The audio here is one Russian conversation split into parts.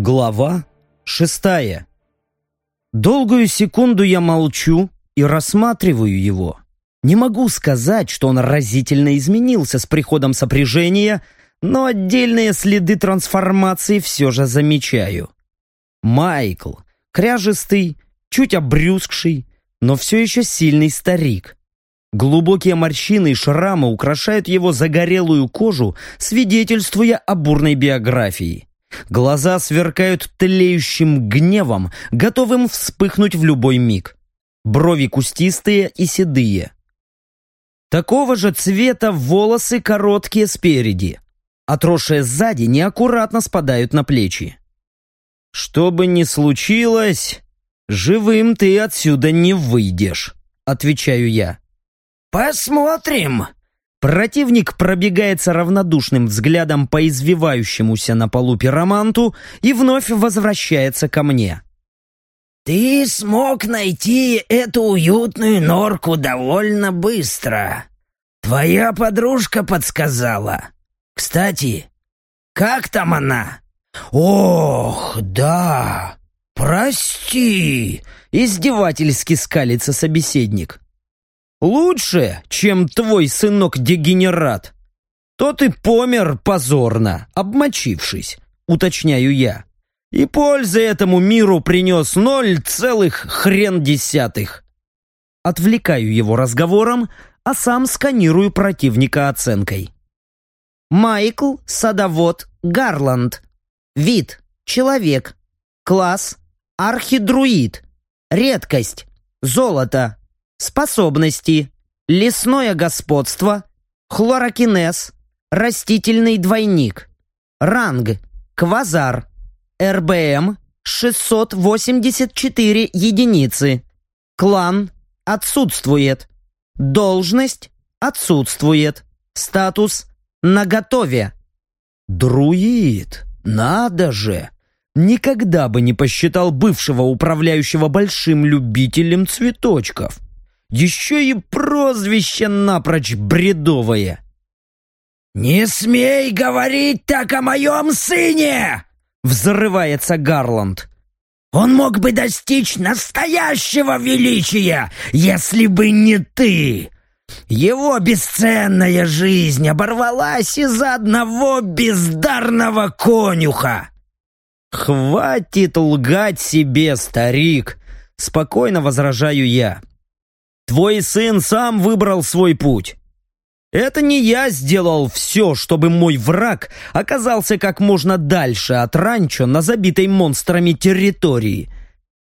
Глава шестая. Долгую секунду я молчу и рассматриваю его. Не могу сказать, что он разительно изменился с приходом сопряжения, но отдельные следы трансформации все же замечаю. Майкл, кряжистый, чуть обрюзгший, но все еще сильный старик. Глубокие морщины и шрамы украшают его загорелую кожу, свидетельствуя о бурной биографии. Глаза сверкают тлеющим гневом, готовым вспыхнуть в любой миг. Брови кустистые и седые. Такого же цвета волосы короткие спереди. Отросшие сзади неаккуратно спадают на плечи. Что бы ни случилось, живым ты отсюда не выйдешь, отвечаю я. «Посмотрим!» Противник пробегается равнодушным взглядом по извивающемуся на полу пироманту и вновь возвращается ко мне. «Ты смог найти эту уютную норку довольно быстро. Твоя подружка подсказала. Кстати, как там она?» «Ох, да! Прости!» — издевательски скалится собеседник. Лучше, чем твой сынок-дегенерат. Тот и помер позорно, обмочившись, уточняю я. И пользы этому миру принес ноль целых хрен десятых. Отвлекаю его разговором, а сам сканирую противника оценкой. Майкл Садовод Гарланд. Вид – человек. Класс – архидруид. Редкость – золото. Способности. Лесное господство. Хлорокинез. Растительный двойник. Ранг. Квазар. РБМ. 684 единицы. Клан. Отсутствует. Должность. Отсутствует. Статус. Наготове. Друид. Надо же. Никогда бы не посчитал бывшего управляющего большим любителем цветочков. Еще и прозвище напрочь бредовое. «Не смей говорить так о моем сыне!» Взрывается Гарланд. «Он мог бы достичь настоящего величия, если бы не ты!» Его бесценная жизнь оборвалась из-за одного бездарного конюха. «Хватит лгать себе, старик!» Спокойно возражаю я. Твой сын сам выбрал свой путь. Это не я сделал все, чтобы мой враг оказался как можно дальше от ранчо на забитой монстрами территории.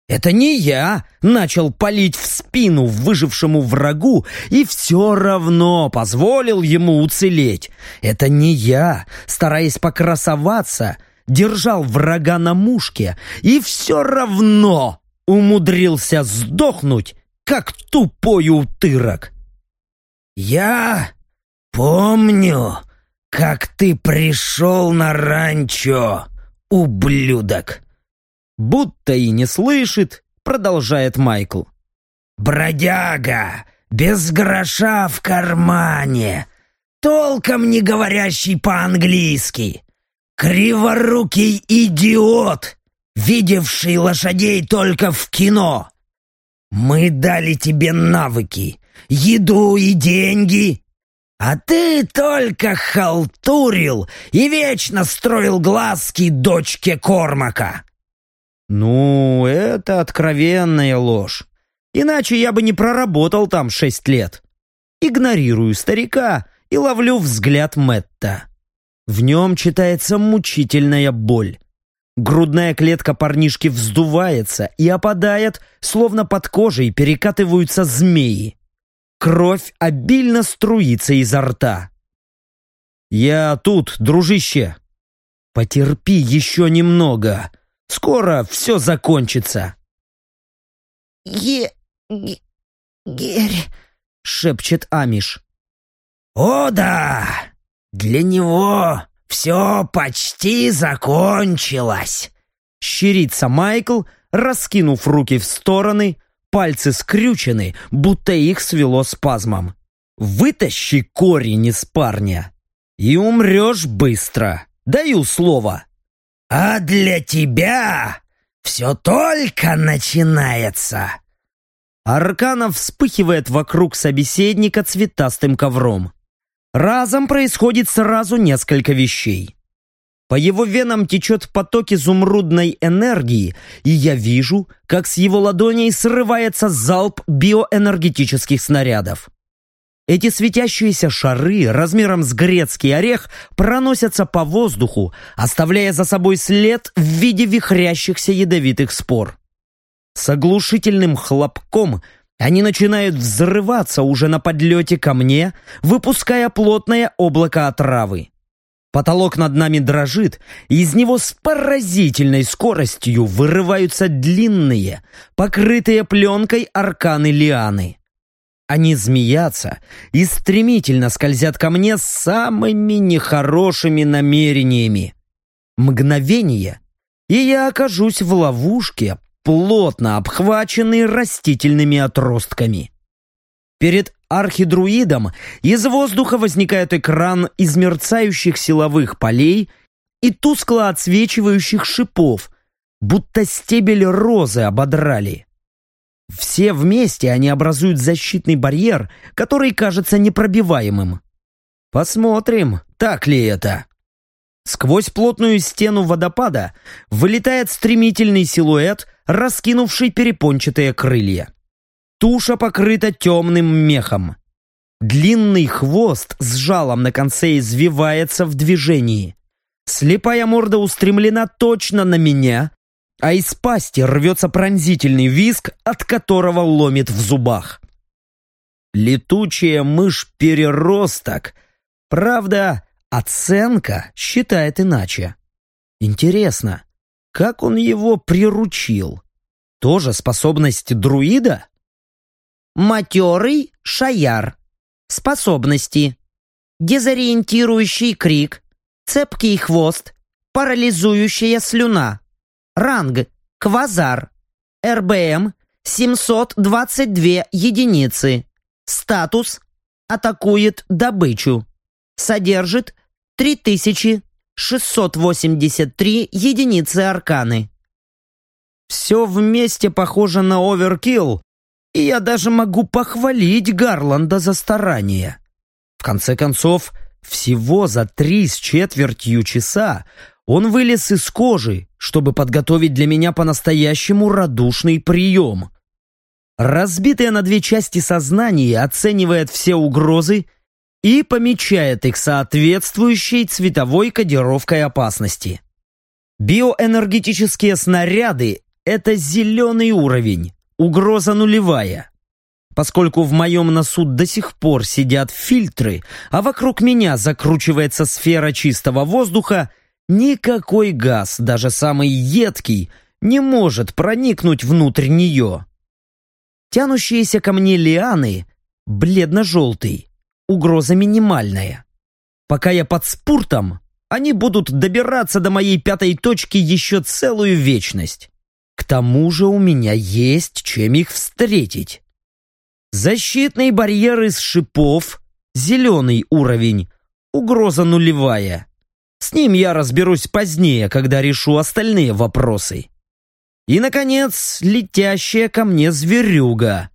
Это не я начал палить в спину выжившему врагу и все равно позволил ему уцелеть. Это не я, стараясь покрасоваться, держал врага на мушке и все равно умудрился сдохнуть как тупой утырок. «Я помню, как ты пришел на ранчо, ублюдок!» Будто и не слышит, продолжает Майкл. «Бродяга, без гроша в кармане, толком не говорящий по-английски, криворукий идиот, видевший лошадей только в кино, мы дали тебе навыки, еду и деньги, а ты только халтурил и вечно строил глазки дочке Кормака. Ну, это откровенная ложь. Иначе я бы не проработал там шесть лет. Игнорирую старика и ловлю взгляд Мэтта. В нем читается мучительная боль. Грудная клетка парнишки вздувается и опадает, словно под кожей перекатываются змеи. Кровь обильно струится изо рта. «Я тут, дружище. Потерпи еще немного. Скоро все закончится». «Е... Герь...» — шепчет Амиш. «О да! Для него «Все почти закончилось!» Щерится Майкл, раскинув руки в стороны, пальцы скрючены, будто их свело спазмом. «Вытащи корень из парня, и умрешь быстро, даю слово!» А для тебя все только начинается. Арканов вспыхивает вокруг собеседника цветастым ковром. Разом происходит сразу несколько вещей. По его венам течет поток изумрудной энергии, и я вижу, как с его ладоней срывается залп биоэнергетических снарядов. Эти светящиеся шары размером с грецкий орех проносятся по воздуху, оставляя за собой след в виде вихрящихся ядовитых спор. С оглушительным хлопком они начинают взрываться уже на подлете ко мне, выпуская плотное облако отравы. Потолок над нами дрожит, и из него с поразительной скоростью вырываются длинные, покрытые пленкой арканы лианы. Они змеятся и стремительно скользят ко мне с самыми нехорошими намерениями. Мгновение, и я окажусь в ловушке, плотно обхваченный растительными отростками. Перед архидруидом из воздуха возникает экран из мерцающих силовых полей и тускло отсвечивающих шипов, будто стебель розы ободрали. Все вместе они образуют защитный барьер, который кажется непробиваемым. Посмотрим, так ли это. Сквозь плотную стену водопада вылетает стремительный силуэт, раскинувший перепончатые крылья. Туша покрыта темным мехом. Длинный хвост с жалом на конце извивается в движении. Слепая морда устремлена точно на меня, а из пасти рвется пронзительный визг, от которого ломит в зубах. Летучая мышь-переросток. Правда, Оценка считает иначе. Интересно, как он его приручил? Тоже способность друида? Матерый шаяр. Способности. Дезориентирующий крик. Цепкий хвост. Парализующая слюна. Ранг. Квазар. РБМ 722 единицы. Статус. Атакует добычу. Содержит 3683 единицы арканы. Все вместе похоже на оверкилл, и я даже могу похвалить Гарланда за старание. В конце концов, всего за три с четвертью часа он вылез из кожи, чтобы подготовить для меня по-настоящему радушный прием. Разбитое на две части сознание оценивает все угрозы и помечает их соответствующей цветовой кодировкой опасности. Биоэнергетические снаряды – это зеленый уровень, угроза нулевая. Поскольку в моем носу до сих пор сидят фильтры, а вокруг меня закручивается сфера чистого воздуха, никакой газ, даже самый едкий, не может проникнуть внутрь нее. Тянущиеся ко мне лианы – бледно-желтый, угроза минимальная. Пока я под спуртом, они будут добираться до моей пятой точки еще целую вечность. К тому же у меня есть чем их встретить. Защитный барьер из шипов, зеленый уровень, угроза нулевая. С ним я разберусь позднее, когда решу остальные вопросы. И, наконец, летящая ко мне зверюга,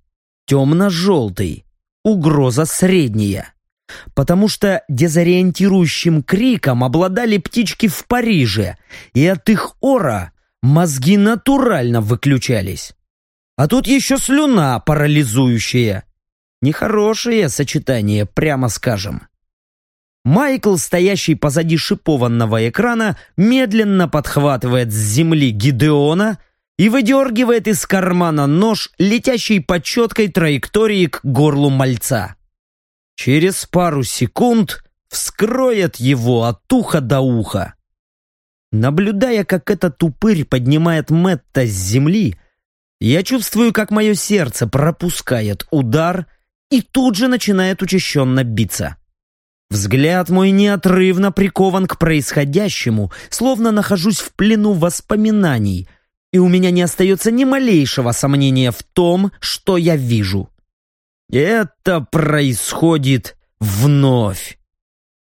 темно-желтый, угроза средняя. Потому что дезориентирующим криком обладали птички в Париже, и от их ора мозги натурально выключались. А тут еще слюна парализующая. Нехорошее сочетание, прямо скажем. Майкл, стоящий позади шипованного экрана, медленно подхватывает с земли Гидеона и выдергивает из кармана нож, летящий по четкой траектории к горлу мальца. Через пару секунд вскроет его от уха до уха. Наблюдая, как этот упырь поднимает Мэтта с земли, я чувствую, как мое сердце пропускает удар и тут же начинает учащенно биться. Взгляд мой неотрывно прикован к происходящему, словно нахожусь в плену воспоминаний, и у меня не остается ни малейшего сомнения в том, что я вижу. Это происходит вновь.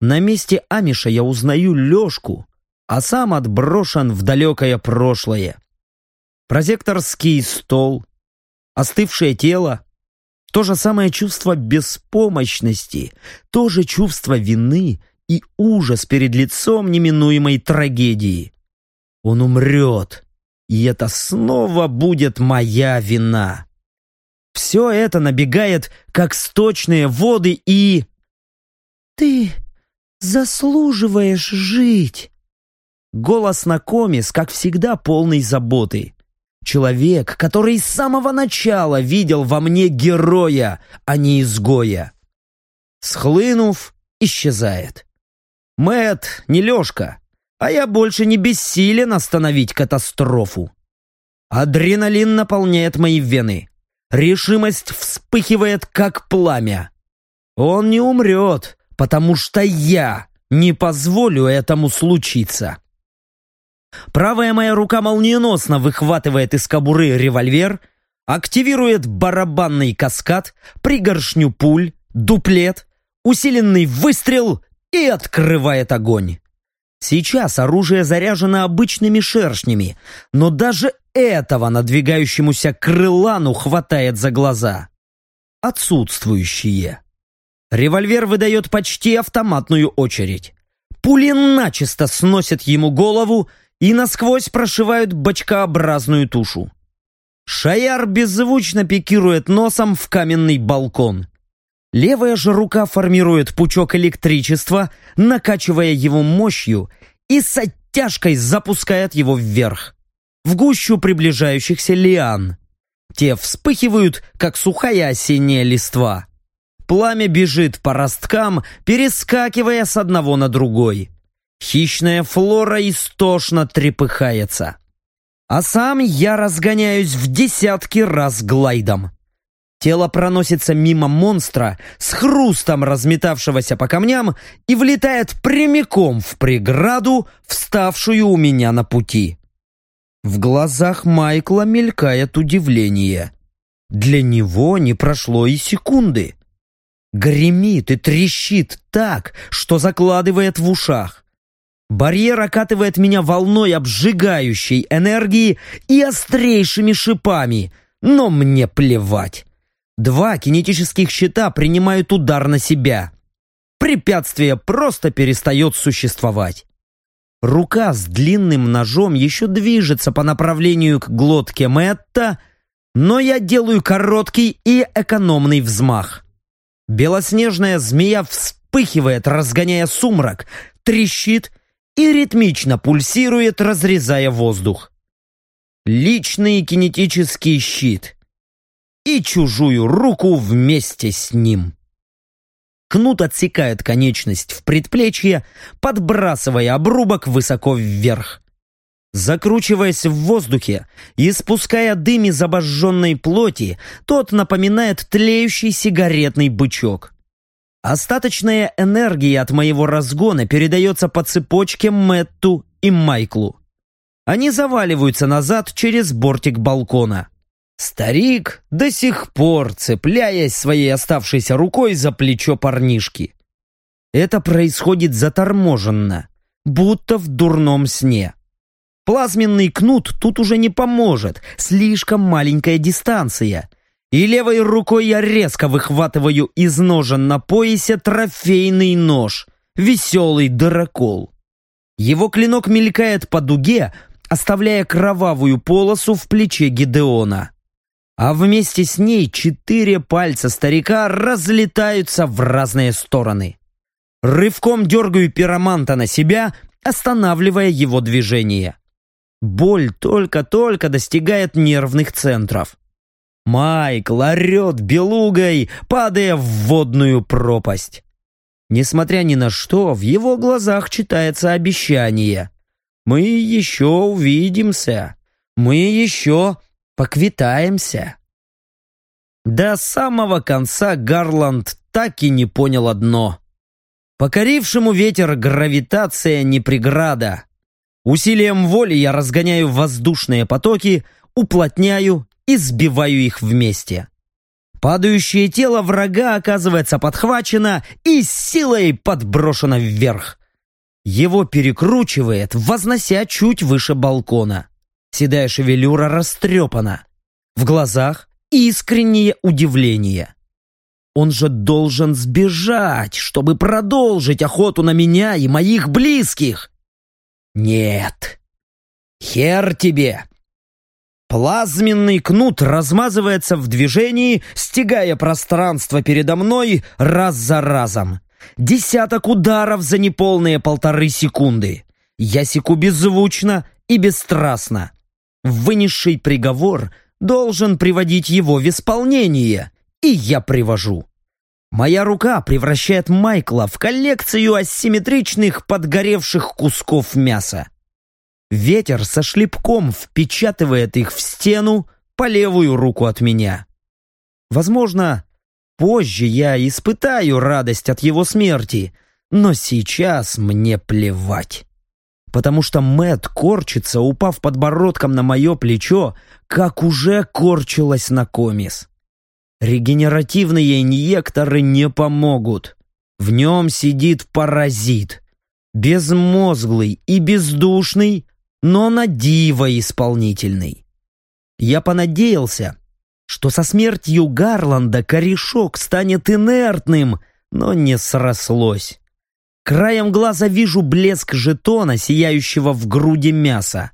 На месте Амиша я узнаю Лешку, а сам отброшен в далекое прошлое. Прозекторский стол, остывшее тело, то же самое чувство беспомощности, то же чувство вины и ужас перед лицом неминуемой трагедии. Он умрет, и это снова будет моя вина. Все это набегает, как сточные воды, и... «Ты заслуживаешь жить!» Голос на комис, как всегда, полный заботы. Человек, который с самого начала видел во мне героя, а не изгоя. Схлынув, исчезает. Мэт не Лешка, а я больше не бессилен остановить катастрофу. Адреналин наполняет мои вены. Решимость вспыхивает, как пламя. Он не умрет, потому что я не позволю этому случиться. Правая моя рука молниеносно выхватывает из кобуры револьвер, активирует барабанный каскад, пригоршню пуль, дуплет, усиленный выстрел и открывает огонь. Сейчас оружие заряжено обычными шершнями, но даже этого надвигающемуся крылану хватает за глаза. Отсутствующие. Револьвер выдает почти автоматную очередь. Пули начисто сносят ему голову и насквозь прошивают бочкообразную тушу. Шаяр беззвучно пикирует носом в каменный балкон. Левая же рука формирует пучок электричества, накачивая его мощью и с оттяжкой запускает его вверх, в гущу приближающихся лиан. Те вспыхивают, как сухая осенняя листва. Пламя бежит по росткам, перескакивая с одного на другой. Хищная флора истошно трепыхается. А сам я разгоняюсь в десятки раз глайдом. Тело проносится мимо монстра с хрустом разметавшегося по камням и влетает прямиком в преграду, вставшую у меня на пути. В глазах Майкла мелькает удивление. Для него не прошло и секунды. Гремит и трещит так, что закладывает в ушах. Барьер окатывает меня волной обжигающей энергии и острейшими шипами, но мне плевать. Два кинетических щита принимают удар на себя. Препятствие просто перестает существовать. Рука с длинным ножом еще движется по направлению к глотке Мэтта, но я делаю короткий и экономный взмах. Белоснежная змея вспыхивает, разгоняя сумрак, трещит и ритмично пульсирует, разрезая воздух. Личный кинетический щит. И чужую руку вместе с ним. Кнут отсекает конечность в предплечье, подбрасывая обрубок высоко вверх. Закручиваясь в воздухе и спуская дым из обожженной плоти, тот напоминает тлеющий сигаретный бычок. Остаточная энергия от моего разгона передается по цепочке Мэтту и Майклу. Они заваливаются назад через бортик балкона. Старик до сих пор цепляясь своей оставшейся рукой за плечо парнишки. Это происходит заторможенно, будто в дурном сне. Плазменный кнут тут уже не поможет, слишком маленькая дистанция, и левой рукой я резко выхватываю из ножен на поясе трофейный нож, веселый дырокол. Его клинок мелькает по дуге, оставляя кровавую полосу в плече Гидеона. А вместе с ней четыре пальца старика разлетаются в разные стороны. Рывком дергаю пироманта на себя, останавливая его движение. Боль только-только достигает нервных центров. Майкл орет белугой, падая в водную пропасть. Несмотря ни на что, в его глазах читается обещание. Мы еще увидимся. Мы еще поквитаемся. До самого конца Гарланд так и не понял одно. Покорившему ветер гравитация не преграда. Усилием воли я разгоняю воздушные потоки, уплотняю и сбиваю их вместе. Падающее тело врага оказывается подхвачено и силой подброшено вверх. Его перекручивает, вознося чуть выше балкона. Седая шевелюра растрепана. В глазах искреннее удивление. Он же должен сбежать, чтобы продолжить охоту на меня и моих близких. Нет. Хер тебе. Плазменный кнут размазывается в движении, стягая пространство передо мной раз за разом. Десяток ударов за неполные полторы секунды. Я секу беззвучно и бесстрастно. Вынесший приговор должен приводить его в исполнение, и я привожу. Моя рука превращает Майкла в коллекцию асимметричных подгоревших кусков мяса. Ветер со шлепком впечатывает их в стену по левую руку от меня. Возможно, позже я испытаю радость от его смерти, но сейчас мне плевать. Потому что Мэт корчится, упав подбородком на мое плечо, как уже корчилась на комис. Регенеративные инъекторы не помогут. В нем сидит паразит. Безмозглый и бездушный, но на диво исполнительный. Я понадеялся, что со смертью Гарланда корешок станет инертным, но не срослось. Краем глаза вижу блеск жетона, сияющего в груди мяса.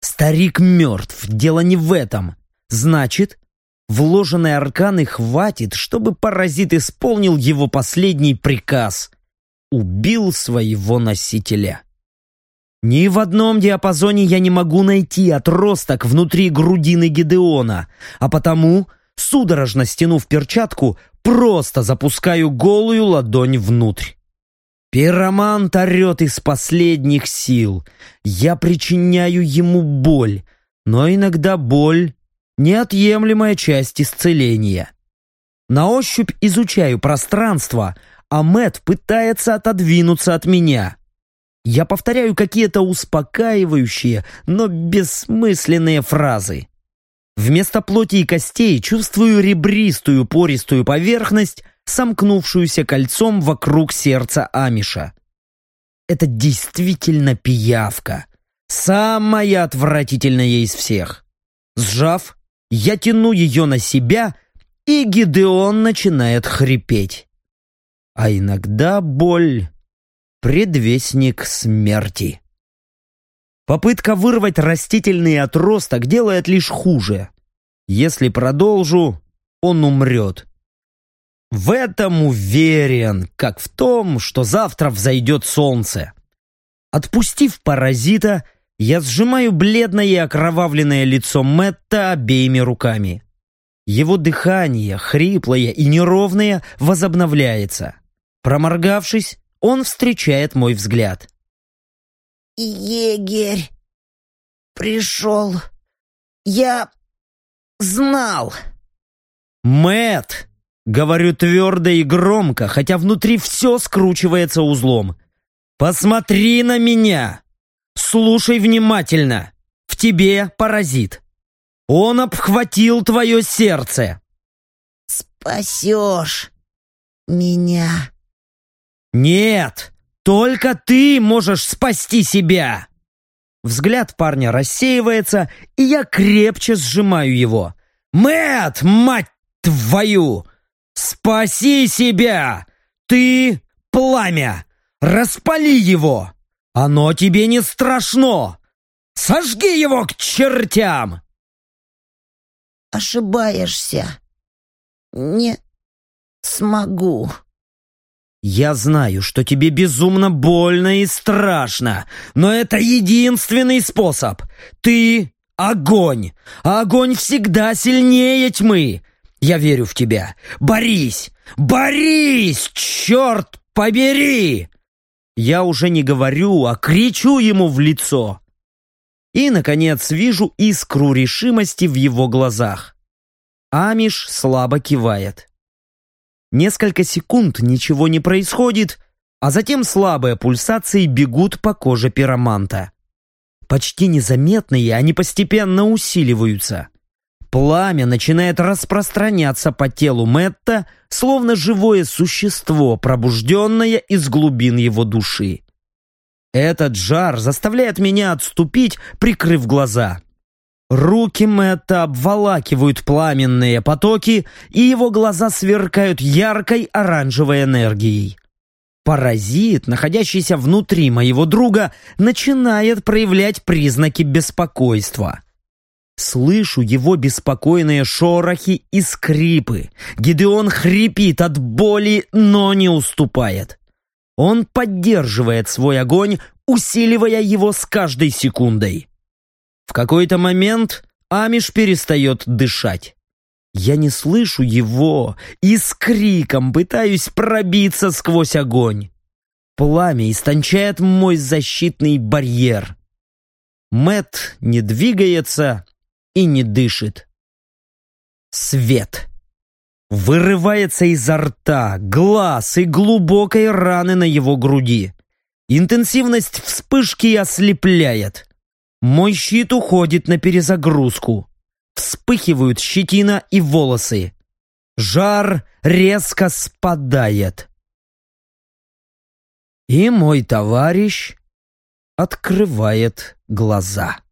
Старик мертв, дело не в этом. Значит, вложенной арканы хватит, чтобы паразит исполнил его последний приказ. Убил своего носителя. Ни в одном диапазоне я не могу найти отросток внутри грудины Гедеона, а потому, судорожно стянув перчатку, просто запускаю голую ладонь внутрь. Пиромант орет из последних сил. Я причиняю ему боль, но иногда боль — неотъемлемая часть исцеления. На ощупь изучаю пространство, а Мэт пытается отодвинуться от меня. Я повторяю какие-то успокаивающие, но бессмысленные фразы. Вместо плоти и костей чувствую ребристую пористую поверхность, сомкнувшуюся кольцом вокруг сердца Амиша. Это действительно пиявка. Самая отвратительная из всех. Сжав, я тяну ее на себя, и Гидеон начинает хрипеть. А иногда боль предвестник смерти. Попытка вырвать растительный отросток делает лишь хуже. Если продолжу, он умрет. В этом уверен, как в том, что завтра взойдет солнце. Отпустив паразита, я сжимаю бледное и окровавленное лицо Мэтта обеими руками. Его дыхание, хриплое и неровное, возобновляется. Проморгавшись, он встречает мой взгляд. «Егерь пришел. Я знал». Мэт, говорю твердо и громко, хотя внутри все скручивается узлом. «Посмотри на меня! Слушай внимательно! В тебе паразит! Он обхватил твое сердце!» «Спасешь меня!» «Нет! Только ты можешь спасти себя!» Взгляд парня рассеивается, и я крепче сжимаю его. Мэт, мать твою! Спаси себя! Ты — пламя! Распали его! Оно тебе не страшно! Сожги его к чертям!» «Ошибаешься. Не смогу». Я знаю, что тебе безумно больно и страшно, но это единственный способ. Ты — огонь, а огонь всегда сильнее тьмы. Я верю в тебя. Борись! Борись! Черт побери! Я уже не говорю, а кричу ему в лицо. И, наконец, вижу искру решимости в его глазах. Амиш слабо кивает. Несколько секунд ничего не происходит, а затем слабые пульсации бегут по коже пироманта. Почти незаметные, они постепенно усиливаются. Пламя начинает распространяться по телу Мэтта, словно живое существо, пробужденное из глубин его души. Этот жар заставляет меня отступить, прикрыв глаза. Руки Мэтта обволакивают пламенные потоки, и его глаза сверкают яркой оранжевой энергией. Паразит, находящийся внутри моего друга, начинает проявлять признаки беспокойства. Слышу его беспокойные шорохи и скрипы. Гидеон хрипит от боли, но не уступает. Он поддерживает свой огонь, усиливая его с каждой секундой. В какой-то момент Амиш перестает дышать. Я не слышу его и с криком пытаюсь пробиться сквозь огонь. Пламя истончает мой защитный барьер. Мэт не двигается и не дышит. Свет вырывается изо рта, глаз и глубокой раны на его груди. Интенсивность вспышки ослепляет. Мой щит уходит на перезагрузку. Вспыхивают щетина и волосы. Жар резко спадает. И мой товарищ открывает глаза.